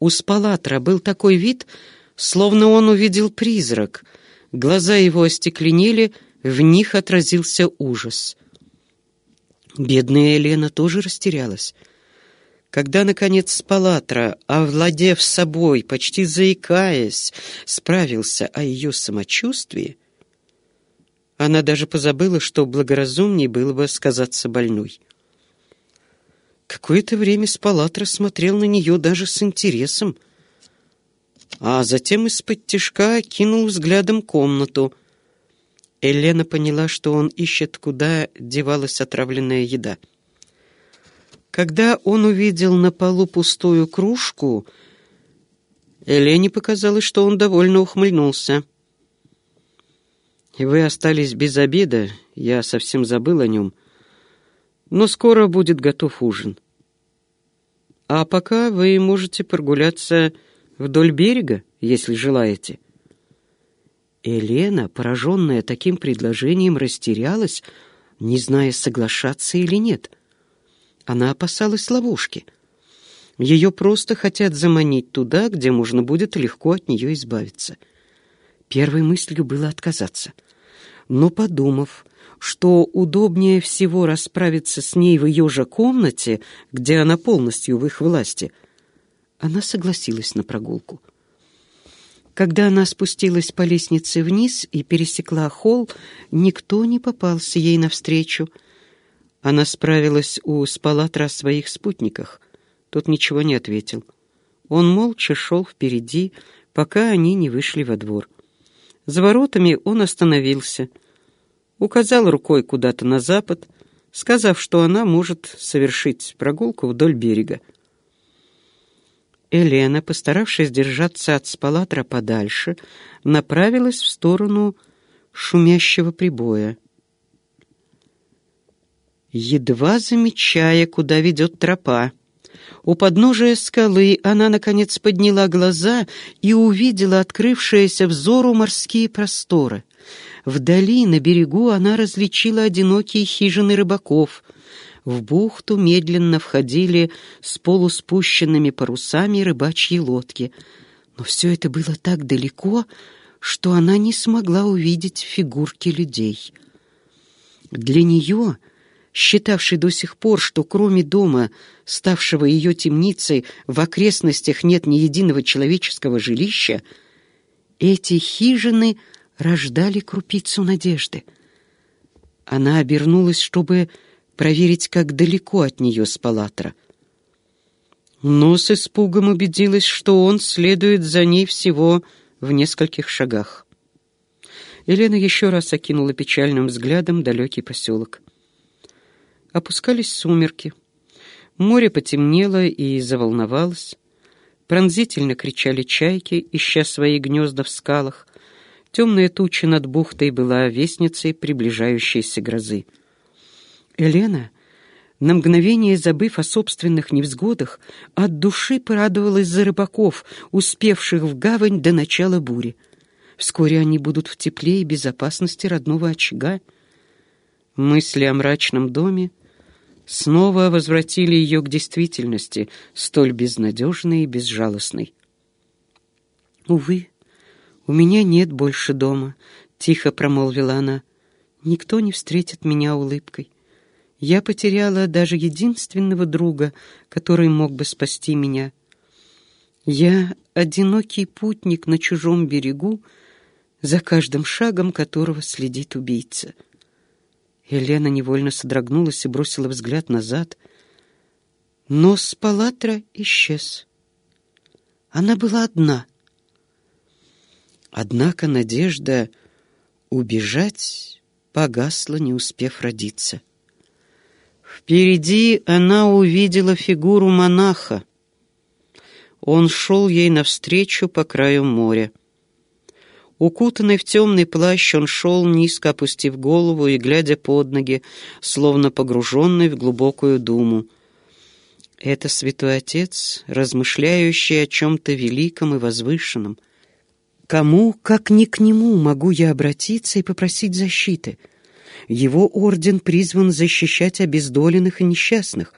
У Спалатра был такой вид, словно он увидел призрак. Глаза его остекленели, в них отразился ужас. Бедная Елена тоже растерялась. Когда, наконец, Спалатра, овладев собой, почти заикаясь, справился о ее самочувствии, она даже позабыла, что благоразумнее было бы сказаться больной. Какое-то время Спалатра смотрел на нее даже с интересом, а затем из-под тишка кинул взглядом комнату. Елена поняла, что он ищет, куда девалась отравленная еда. Когда он увидел на полу пустую кружку, Елене показалось, что он довольно ухмыльнулся. «Вы остались без обеда, я совсем забыл о нем», но скоро будет готов ужин. А пока вы можете прогуляться вдоль берега, если желаете». Елена, пораженная таким предложением, растерялась, не зная, соглашаться или нет. Она опасалась ловушки. Ее просто хотят заманить туда, где можно будет легко от нее избавиться. Первой мыслью было отказаться. Но, подумав, что удобнее всего расправиться с ней в ее же комнате, где она полностью в их власти, она согласилась на прогулку. Когда она спустилась по лестнице вниз и пересекла холл, никто не попался ей навстречу. Она справилась у Спалатра о своих спутниках. Тот ничего не ответил. Он молча шел впереди, пока они не вышли во двор. За воротами он остановился — указал рукой куда-то на запад, сказав, что она может совершить прогулку вдоль берега. Елена, постаравшись держаться от спалатра подальше, направилась в сторону шумящего прибоя. Едва замечая, куда ведет тропа, у подножия скалы она, наконец, подняла глаза и увидела открывшиеся взору морские просторы. Вдали, на берегу, она различила одинокие хижины рыбаков. В бухту медленно входили с полуспущенными парусами рыбачьи лодки. Но все это было так далеко, что она не смогла увидеть фигурки людей. Для нее, считавшей до сих пор, что кроме дома, ставшего ее темницей, в окрестностях нет ни единого человеческого жилища, эти хижины — рождали крупицу надежды. Она обернулась, чтобы проверить, как далеко от нее спалатра. Но с испугом убедилась, что он следует за ней всего в нескольких шагах. Елена еще раз окинула печальным взглядом далекий поселок. Опускались сумерки. Море потемнело и заволновалось. Пронзительно кричали чайки, ища свои гнезда в скалах. Темная туча над бухтой была вестницей приближающейся грозы. Елена, на мгновение забыв о собственных невзгодах, от души порадовалась за рыбаков, успевших в гавань до начала бури. Вскоре они будут в тепле и безопасности родного очага. Мысли о мрачном доме снова возвратили ее к действительности, столь безнадежной и безжалостной. Увы, «У меня нет больше дома», — тихо промолвила она. «Никто не встретит меня улыбкой. Я потеряла даже единственного друга, который мог бы спасти меня. Я одинокий путник на чужом берегу, за каждым шагом которого следит убийца». Елена невольно содрогнулась и бросила взгляд назад. Но Спалатра исчез. Она была одна — Однако надежда убежать погасла, не успев родиться. Впереди она увидела фигуру монаха. Он шел ей навстречу по краю моря. Укутанный в темный плащ, он шел, низко опустив голову и глядя под ноги, словно погруженный в глубокую думу. Это святой отец, размышляющий о чем-то великом и возвышенном, Кому, как ни к нему, могу я обратиться и попросить защиты? Его орден призван защищать обездоленных и несчастных.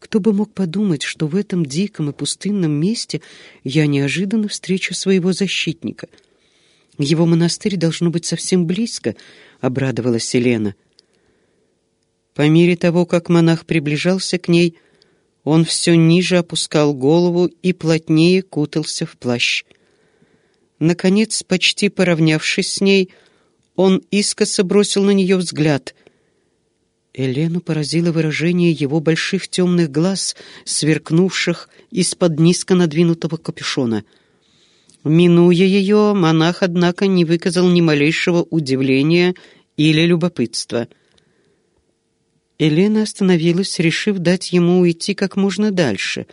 Кто бы мог подумать, что в этом диком и пустынном месте я неожиданно встречу своего защитника. Его монастырь должно быть совсем близко, — обрадовалась Елена. По мере того, как монах приближался к ней, он все ниже опускал голову и плотнее кутался в плащ. Наконец, почти поравнявшись с ней, он искоса бросил на нее взгляд. Елену поразило выражение его больших темных глаз, сверкнувших из-под низко надвинутого капюшона. Минуя ее, монах, однако, не выказал ни малейшего удивления или любопытства — Елена остановилась, решив дать ему уйти как можно дальше,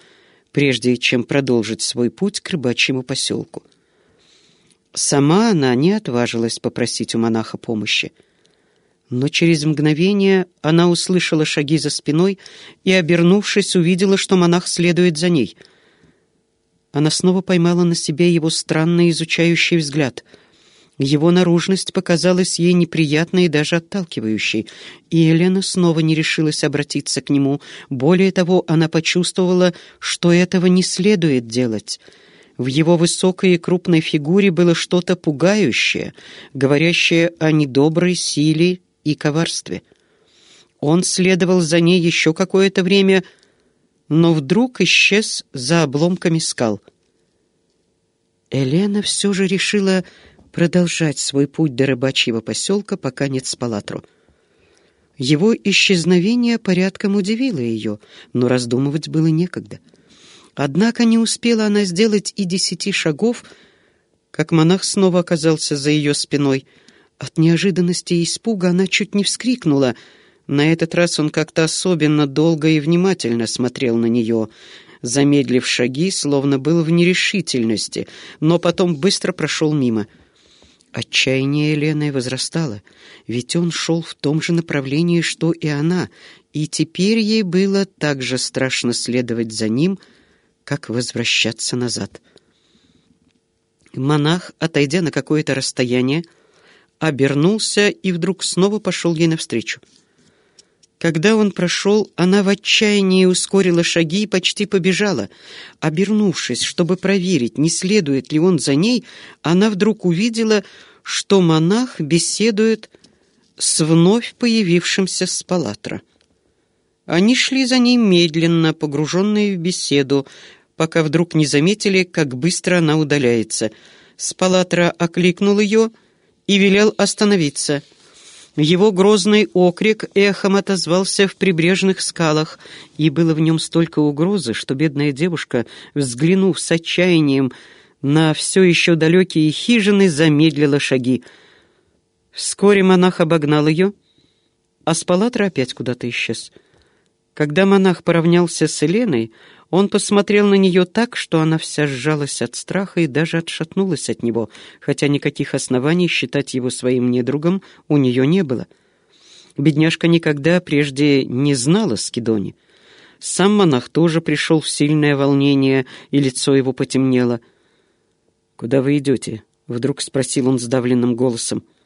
прежде чем продолжить свой путь к рыбачьему поселку. Сама она не отважилась попросить у монаха помощи. Но через мгновение она услышала шаги за спиной и, обернувшись, увидела, что монах следует за ней. Она снова поймала на себе его странный изучающий взгляд — его наружность показалась ей неприятной и даже отталкивающей, и Елена снова не решилась обратиться к нему. Более того, она почувствовала, что этого не следует делать. В его высокой и крупной фигуре было что-то пугающее, говорящее о недоброй силе и коварстве. Он следовал за ней еще какое-то время, но вдруг исчез за обломками скал. Елена все же решила продолжать свой путь до рыбачьего поселка, пока нет спалатру. Его исчезновение порядком удивило ее, но раздумывать было некогда. Однако не успела она сделать и десяти шагов, как монах снова оказался за ее спиной. От неожиданности и испуга она чуть не вскрикнула. На этот раз он как-то особенно долго и внимательно смотрел на нее, замедлив шаги, словно был в нерешительности, но потом быстро прошел мимо — Отчаяние Елены возрастало, ведь он шел в том же направлении, что и она, и теперь ей было так же страшно следовать за ним, как возвращаться назад. Монах, отойдя на какое-то расстояние, обернулся и вдруг снова пошел ей навстречу. Когда он прошел, она в отчаянии ускорила шаги и почти побежала. Обернувшись, чтобы проверить, не следует ли он за ней, она вдруг увидела, что монах беседует с вновь появившимся Спалатра. Они шли за ней медленно, погруженные в беседу, пока вдруг не заметили, как быстро она удаляется. Спалатра окликнул ее и велел остановиться — его грозный окрик эхом отозвался в прибрежных скалах, и было в нем столько угрозы, что бедная девушка, взглянув с отчаянием на все еще далекие хижины, замедлила шаги. Вскоре монах обогнал ее, а Спалатра опять куда-то исчез. Когда монах поравнялся с Еленой, он посмотрел на нее так, что она вся сжалась от страха и даже отшатнулась от него, хотя никаких оснований считать его своим недругом у нее не было. Бедняжка никогда прежде не знала Скидони. Сам монах тоже пришел в сильное волнение, и лицо его потемнело. «Куда вы идете?» — вдруг спросил он сдавленным голосом. —